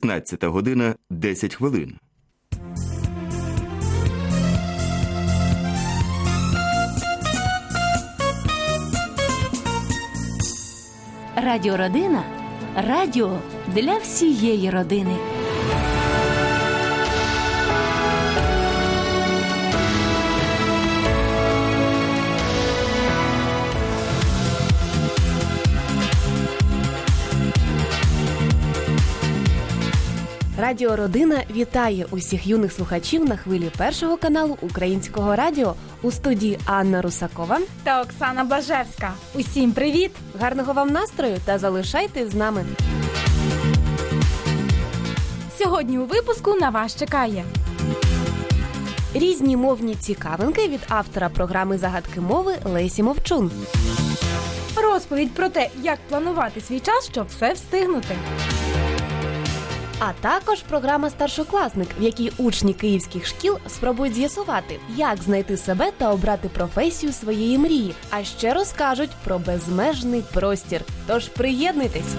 15 година 10 хвилин. Радіородина радіо для всієї родини. Радіо Родина вітає усіх юних слухачів на хвилі першого каналу Українського радіо у студії Анна Русакова. та Оксана Блажевська. Усім привіт! Гарного вам настрою та залишайтесь з нами. Сьогодні у випуску на вас чекає Різні мовні цікавинки від автора програми загадки мови Лесі Мовчун. розповідь про те, як планувати свій час, щоб все встигнути. А також програма Старшокласник, в якій учні київських шкіл спробують з'ясувати, як знайти себе та обрати професію своєї мрії. А ще розкажуть про безмежний простір. Тож приєднуйтесь!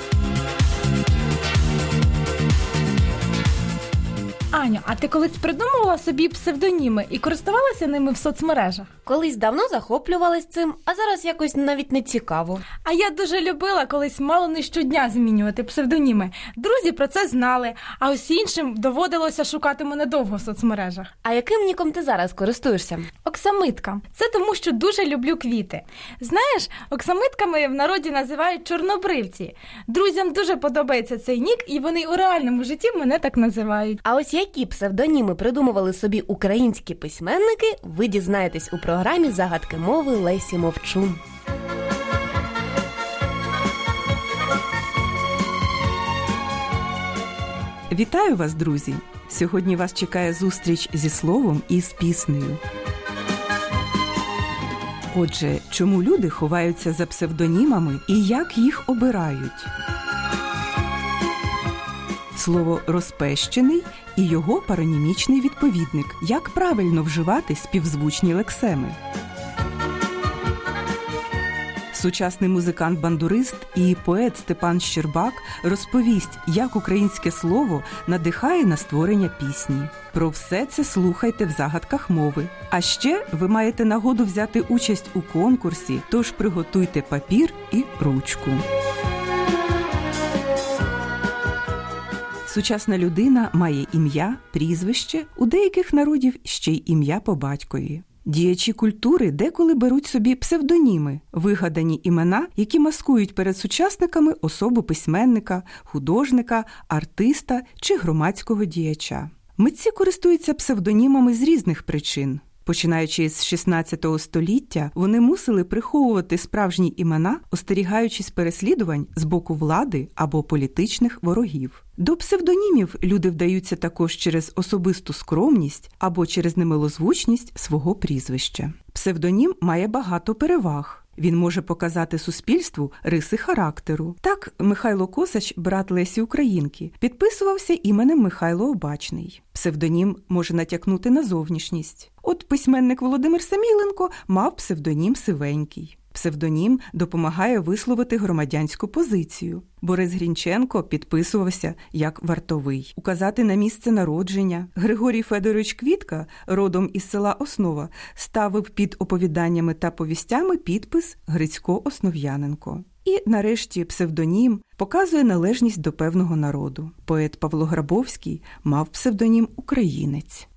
Аню, а ти колись придумувала собі псевдоніми і користувалася ними в соцмережах? Колись давно захоплювалась цим, а зараз якось навіть не цікаво. А я дуже любила колись мало не щодня змінювати псевдоніми. Друзі про це знали, а ось іншим доводилося шукати мене довго в соцмережах. А яким ніком ти зараз користуєшся? Оксамитка. Це тому, що дуже люблю квіти. Знаєш, оксамитками в народі називають чорнобривці. Друзям дуже подобається цей нік, і вони у реальному житті мене так називають. А ось які псевдоніми придумували собі українські письменники, ви дізнаєтесь у програмі Загадки мови Лесі Мовчун. Вітаю вас, друзі! Сьогодні вас чекає зустріч зі словом і з піснею. Отже, чому люди ховаються за псевдонімами і як їх обирають? Слово розпещений і його паронімічний відповідник. Як правильно вживати співзвучні лексеми? Сучасний музикант-бандурист і поет Степан Щербак розповість, як українське слово надихає на створення пісні. Про все це слухайте в загадках мови. А ще ви маєте нагоду взяти участь у конкурсі, тож приготуйте папір і ручку. Сучасна людина має ім'я, прізвище, у деяких народів ще й ім'я по батькові. Діячі культури деколи беруть собі псевдоніми, вигадані імена, які маскують перед сучасниками особу письменника, художника, артиста чи громадського діяча. Митці користуються псевдонімами з різних причин. Починаючи з 16 століття, вони мусили приховувати справжні імена, остерігаючись переслідувань з боку влади або політичних ворогів. До псевдонімів люди вдаються також через особисту скромність або через немилозвучність свого прізвища. Псевдонім має багато переваг. Він може показати суспільству риси характеру. Так, Михайло Косач, брат Лесі Українки, підписувався іменем Михайло Обачний. Псевдонім може натякнути на зовнішність. От письменник Володимир Саміленко мав псевдонім Сивенький. Псевдонім допомагає висловити громадянську позицію. Борис Грінченко підписувався як вартовий, указати на місце народження. Григорій Федорович Квітка, родом із села Основа, ставив під оповіданнями та повістями підпис Грицько Основ'яненко. І, нарешті, псевдонім показує належність до певного народу. Поет Павло Грабовський мав псевдонім Українець.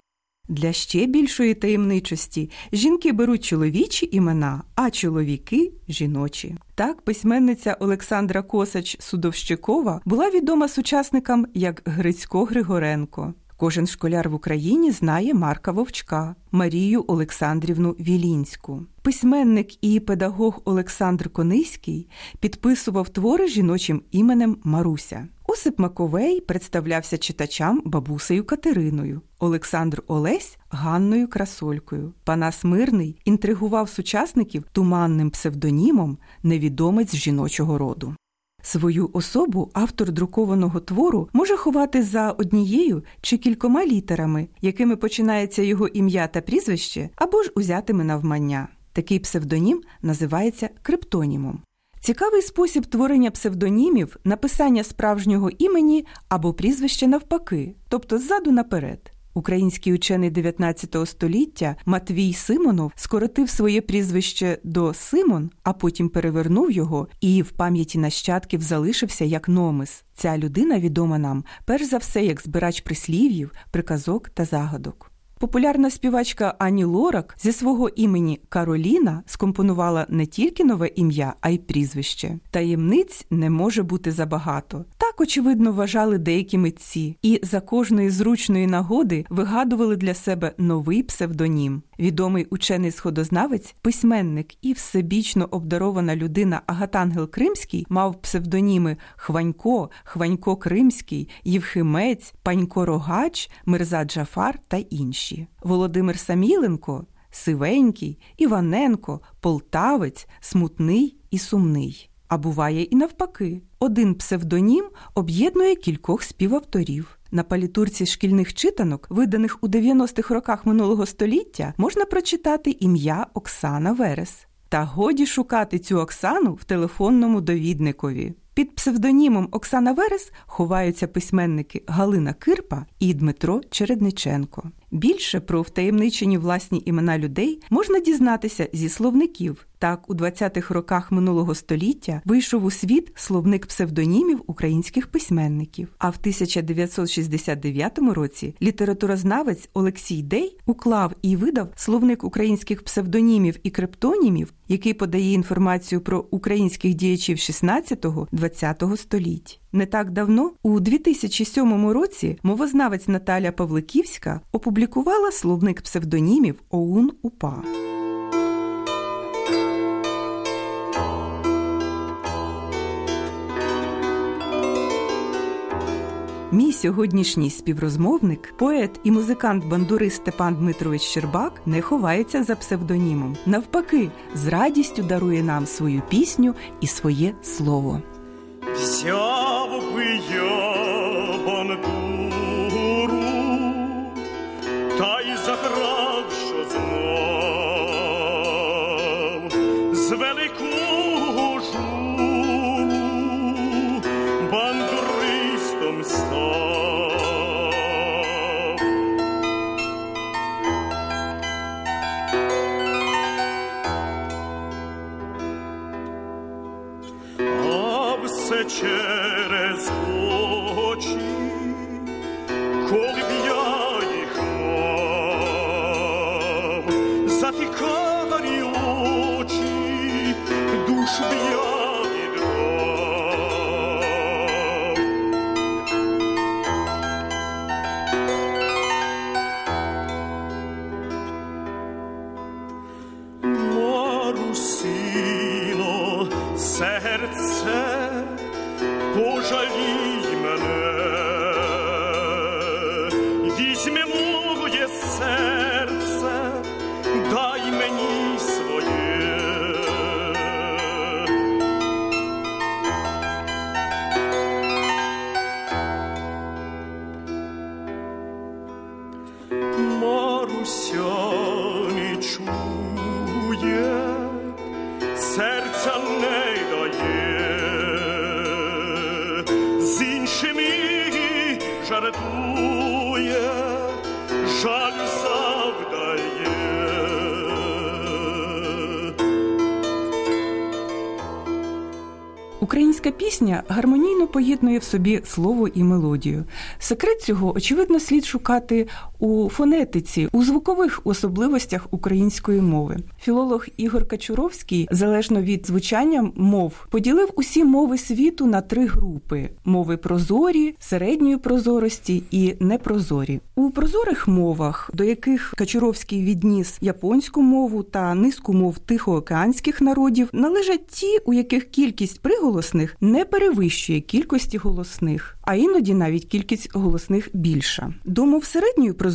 Для ще більшої таємничості жінки беруть чоловічі імена, а чоловіки жіночі. Так, письменниця Олександра Косач Судовщикова була відома сучасникам як Грицько Григоренко. Кожен школяр в Україні знає Марка Вовчка, Марію Олександрівну Вілінську. Письменник і педагог Олександр Кониський підписував твори жіночим іменем Маруся. Осип Маковей представлявся читачам бабусею Катериною, Олександр Олесь Ганною Красолькою. Панас Мирний інтригував сучасників туманним псевдонімом невідомець жіночого роду. Свою особу автор друкованого твору може ховати за однією чи кількома літерами, якими починається його ім'я та прізвище, або ж узятими навмання. Такий псевдонім називається криптонімом. Цікавий спосіб творення псевдонімів написання справжнього імені або прізвища навпаки, тобто ззаду наперед. Український учений 19 століття Матвій Симонов скоротив своє прізвище до Симон, а потім перевернув його і в пам'яті нащадків залишився як номис. Ця людина відома нам перш за все як збирач прислів'їв, приказок та загадок. Популярна співачка Ані Лорак зі свого імені Кароліна скомпонувала не тільки нове ім'я, а й прізвище. Таємниць не може бути забагато. Так, очевидно, вважали деякі митці, і за кожної зручної нагоди вигадували для себе новий псевдонім. Відомий учений сходознавець, письменник і всебічно обдарована людина Агатангел Кримський мав псевдоніми Хванько, Хванько Кримський, Євхимець, Панько Рогач, Мирза Джафар та інші. Володимир Саміленко, Сивенький, Іваненко, Полтавець, Смутний і Сумний. А буває і навпаки, один псевдонім об'єднує кількох співавторів. На палітурці шкільних читанок, виданих у 90-х роках минулого століття, можна прочитати ім'я Оксана Верес. Та годі шукати цю Оксану в телефонному довідникові. Під псевдонімом Оксана Верес ховаються письменники Галина Кирпа і Дмитро Чередниченко. Більше про втаємничені власні імена людей можна дізнатися зі словників. Так, у 20-х роках минулого століття вийшов у світ словник псевдонімів українських письменників. А в 1969 році літературознавець Олексій Дей уклав і видав словник українських псевдонімів і криптонімів, який подає інформацію про українських діячів 16-20 століть. Не так давно, у 2007 році, мовознавець Наталя Павликівська опублікувала словник псевдонімів ОУН УПА. Мій сьогоднішній співрозмовник, поет і музикант-бандурист Степан Дмитрович Щербак не ховається за псевдонімом. Навпаки, з радістю дарує нам свою пісню і своє слово. Взяв жартує, жаль завдає. Українська пісня гармонійно поєднує в собі слово і мелодію. Секрет цього, очевидно, слід шукати у фонетиці, у звукових особливостях української мови. Філолог Ігор Качуровський, залежно від звучання мов, поділив усі мови світу на три групи: мови прозорі, середньої прозорості і непрозорі. У прозорих мовах, до яких Качуровський відніс японську мову та низку мов тихоокеанських народів, належать ті, у яких кількість приголосних не перевищує кількості голосних, а іноді навіть кількість голосних більша. До мов середньої прозорості,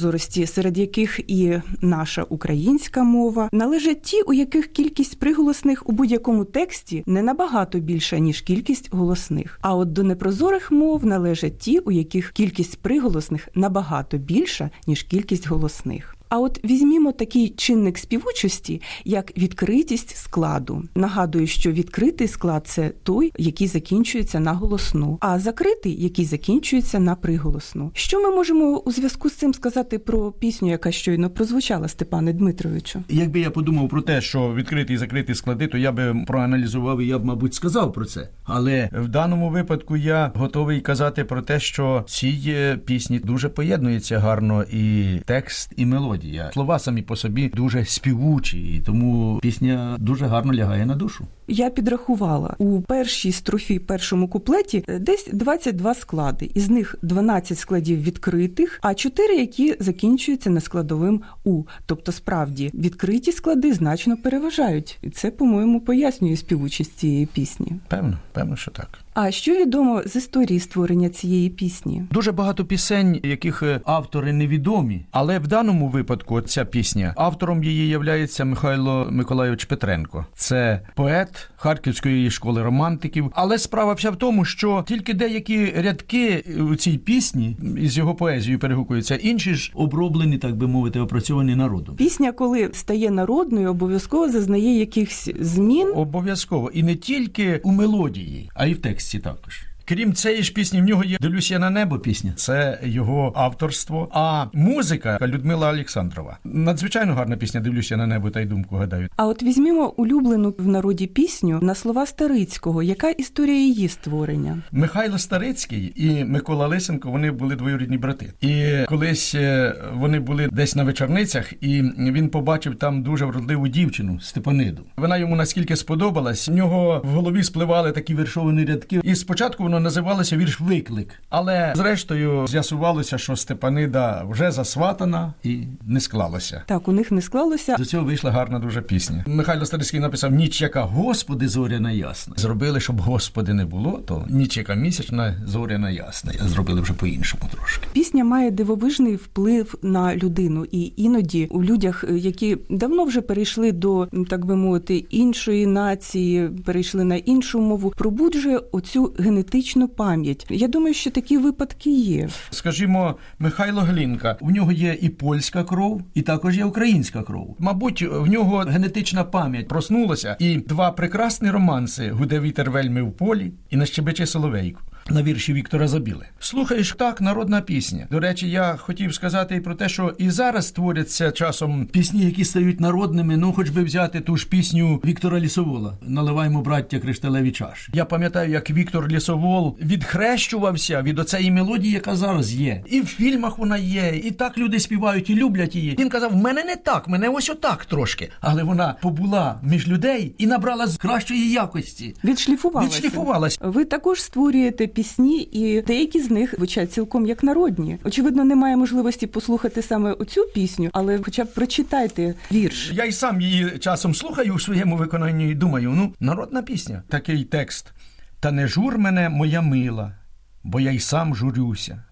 серед яких і наша українська мова, належать ті, у яких кількість приголосних у будь-якому тексті не набагато більша, ніж кількість голосних. А от до непрозорих мов належать ті, у яких кількість приголосних набагато більша, ніж кількість голосних. А от візьмімо такий чинник співучості, як відкритість складу. Нагадую, що відкритий склад це той, який закінчується на голосну, а закритий, який закінчується на приголосну. Що ми можемо у зв'язку з цим сказати про пісню, яка щойно прозвучала Степане Дмитровичу? Якби я подумав про те, що відкриті і закриті склади, то я би проаналізував і я б, мабуть, сказав про це. Але в даному випадку я готовий казати про те, що цій е, пісні дуже поєднується гарно і текст, і мелодія. Слова самі по собі дуже співучі, і тому пісня дуже гарно лягає на душу. Я підрахувала у першій строфі, першому куплеті е, десь 22 склади. Із них 12 складів відкритих, а 4, які закінчуються на складовим у. Тобто, справді відкриті склади значно переважають, і це, по-моєму, пояснює співучість цієї пісні. Певно, певно, що так. А що відомо з історії створення цієї пісні? Дуже багато пісень, яких е, автори невідомі, але в даному випадку ця пісня автором її являється Михайло Миколайович Петренко. Це поет Харківської школи романтиків. Але справа вся в тому, що тільки деякі рядки у цій пісні із його поезією перегукуються, інші ж оброблені, так би мовити, опрацьовані народом. Пісня, коли стає народною, обов'язково зазнає якихось змін. Обов'язково і не тільки у мелодії, а й в тексті також. Крім цієї ж пісні, в нього є Дивлюсь я на небо пісня. Це його авторство. А музика Людмила Олександрова. Надзвичайно гарна пісня. Дивлюсь я на небо та й думку гадаю. А от візьмімо улюблену в народі пісню на слова Старицького. Яка історія її створення? Михайло Старицький і Микола Лисенко вони були двоюрідні брати. І колись е, вони були десь на вечорницях, і він побачив там дуже вродливу дівчину Степаниду. Вона йому наскільки сподобалась, в нього в голові спливали такі віршовані рядки. І спочатку воно називалося вірш Виклик. Але зрештою з'ясувалося, що Степанида вже засватана і не склалося. Так, у них не склалося. До цього вийшла гарна дуже пісня. Михайло Старицький написав Ніч яка Господи зоряна ясна. Зробили, щоб Господи не було, то ніч яка місячна, зоряна ясна. Зробили вже по-іншому трошки. Пісня має дивовижний вплив на людину, і іноді у людях, е, які давно вже перейшли до так би мовити іншої нації, перейшли на іншу мову, пробуджує оцю генетичну пам'ять. Я думаю, що такі випадки є. Скажімо, Михайло Глінка, у нього є і польська кров, і також є українська кров. Мабуть, в нього генетична пам'ять проснулася, і два прекрасні романси Гуде вітер вельми в полі і на щебече соловейку. На вірші Віктора Забіли. Слухаєш так, народна пісня. До речі, я хотів сказати і про те, що і зараз створяться часом пісні, які стають народними. Ну, хоч би взяти ту ж пісню Віктора Лісовола Наливаймо, браття, кришталеві чаші. Я пам'ятаю, як Віктор Лісовол відхрещувався від оцеї мелодії, яка зараз є. І в фільмах вона є, і так люди співають і люблять її. Він казав: в мене не так, мене ось отак трошки. Але вона побула між людей і набрала з кращої якості. Відшліфувалася. Відшліфувалась. Ви також створюєте пісні, і деякі з них звучать цілком як народні. Очевидно, немає можливості послухати саме оцю пісню, але хоча б прочитайте вірш. Я й сам її часом слухаю у своєму виконанні і думаю, ну, народна пісня, такий текст. Та не жур мене, моя мила, бо я й сам журюся.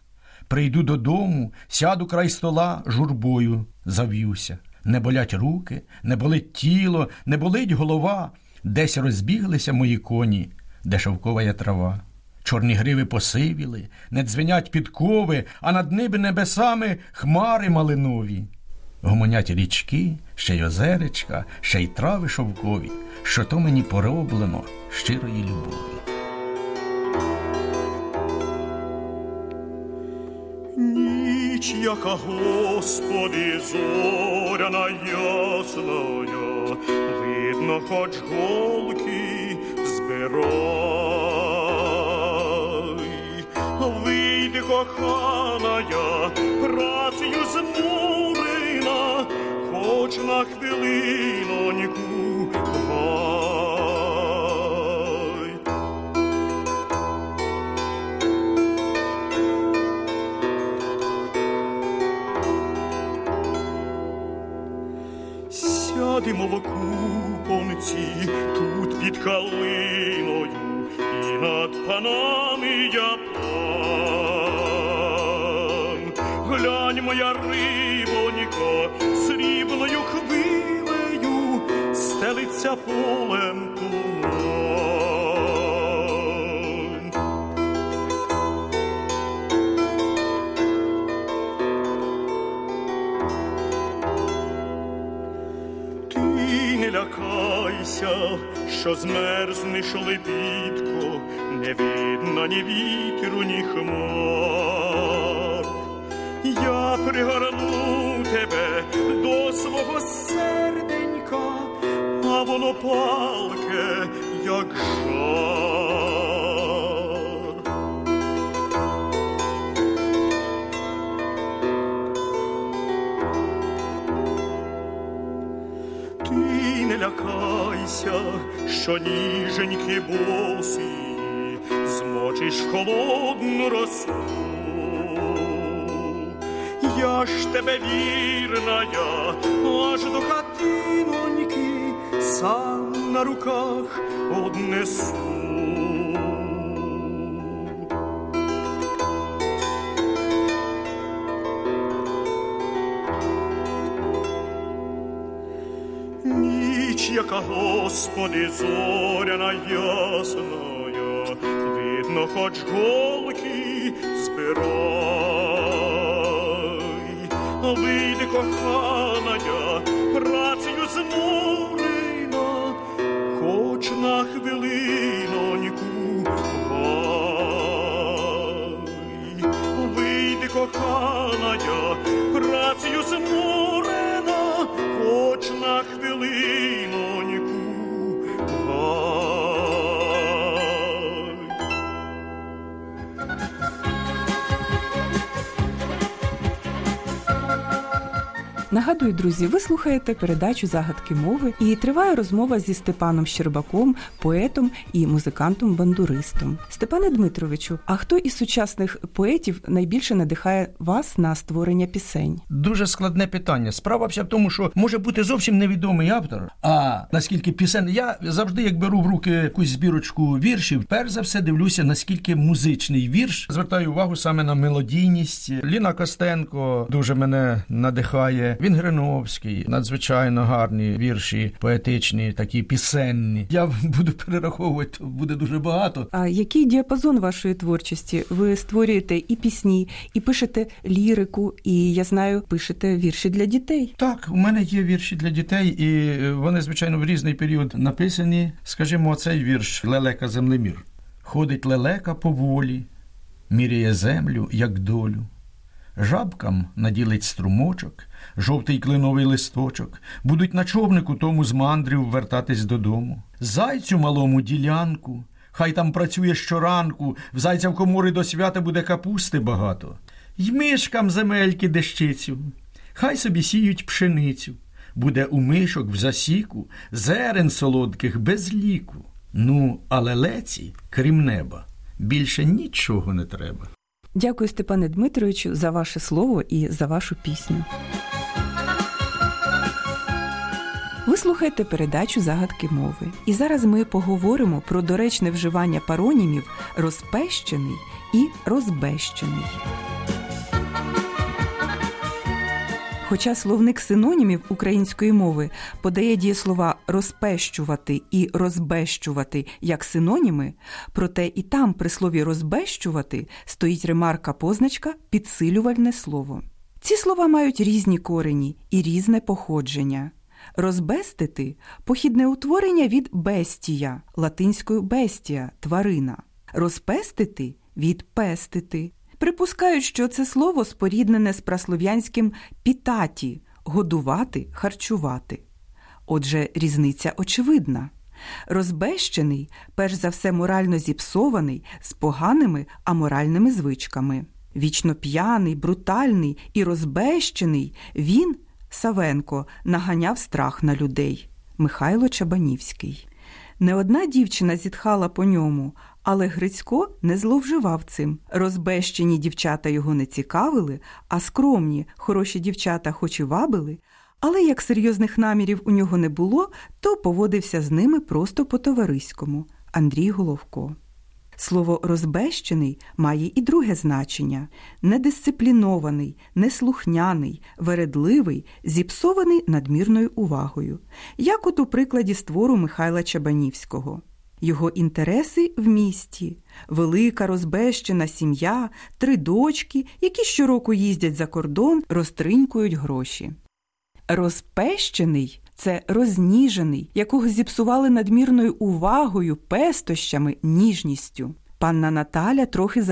Прийду додому, сяду край стола, журбою зав'юся. Не болять руки, не болить тіло, не болить голова. Десь розбіглися мої коні, де шовкова трава. Чорні гриви посивіли, не дзвенять підкови, а над ними небесами хмари малинові. Гомонять річки, ще й озеречка, ще й трави шовкові, що то мені пороблено щирої любові. Ніч, яка Господи, зоряна ясная, видно, хоч голки збирай. Коханая, працею змурена, хоч на хвилиноньку гай. Сядемо в купонці, тут під калиною, і над панами я пан. Поглянь, моя рибонько, сріблою хвилею стелиться полем туман. Ти не лякайся, що змерзнеш лебідко, не видно ні вітру, ні хмар. Воно палке, як жар. Ти не лякайся, що ніженькі боси змочиш холодну росу. Я ж тебе вірна, я аж до хатиноньки сам на руках однесу. Ніч, яка, Господи, зоряна ясная, видно, хоч голки збирай. Вийди, коханая, працею зморена, Вийди, Нагадую, друзі, ви слухаєте передачу загадки мови і триває розмова зі Степаном Щербаком, поетом і музикантом-бандуристом. Степане Дмитровичу, а хто із сучасних поетів найбільше надихає вас на створення пісень? Дуже складне питання. Справа вся в тому, що може бути зовсім невідомий автор. А наскільки пісен, я завжди, як беру в руки якусь збірочку віршів, перш за все дивлюся, наскільки музичний вірш. Звертаю увагу саме на мелодійність. Ліна Костенко дуже мене надихає. Він Гриновський, надзвичайно гарні вірші, поетичні, такі пісенні. Я буду перераховувати, то буде дуже багато. А який діапазон вашої творчості? Ви створюєте і пісні, і пишете лірику, і я знаю, пишете вірші для дітей. Так, у мене є вірші для дітей, і вони, звичайно, в різний період написані. Скажімо, оцей вірш Лелека землемір. Ходить лелека поволі, міряє землю, як долю. Жабкам наділить струмочок, жовтий клиновий листочок, будуть на човнику тому з мандрів вертатись додому. Зайцю малому ділянку, хай там працює щоранку, в зайця в комори до свята буде капусти багато. Й мишкам земельки дещицю, хай собі сіють пшеницю, буде у мишок в засіку, зерен солодких без ліку. Ну, а лелеці, крім неба, більше нічого не треба. Дякую, Степане Дмитровичу, за ваше слово і за вашу пісню. Ви слухаєте передачу загадки мови. І зараз ми поговоримо про доречне вживання паронімів розпещений і розбещений. Хоча словник синонімів української мови подає дієслова розпещувати і розбещувати як синоніми, проте і там при слові розбещувати стоїть ремарка позначка підсилювальне слово. Ці слова мають різні корені і різне походження. Розбестити похідне утворення від бестія, латинською бестія тварина. Розпестити від пестити. Припускають, що це слово споріднене з праслов'янським пітаті годувати, харчувати. Отже, різниця очевидна. Розбещений, перш за все, морально зіпсований, з поганими аморальними звичками. Вічно п'яний, брутальний і розбещений, він, Савенко, наганяв страх на людей. Михайло Чабанівський. Не одна дівчина зітхала по ньому, але Грицько не зловживав цим. Розбещені дівчата його не цікавили, а скромні, хороші дівчата хоч і вабили, але як серйозних намірів у нього не було, то поводився з ними просто по-товариському. Андрій Головко. Слово розбещений має і друге значення недисциплінований, неслухняний, вередливий, зіпсований надмірною увагою, як от у прикладі створу Михайла Чабанівського. Його інтереси в місті, велика розбещена сім'я, три дочки, які щороку їздять за кордон, розтринькують гроші. Розпещений це розніжений, якого зіпсували надмірною увагою, пестощами, ніжністю. Панна Наталя трохи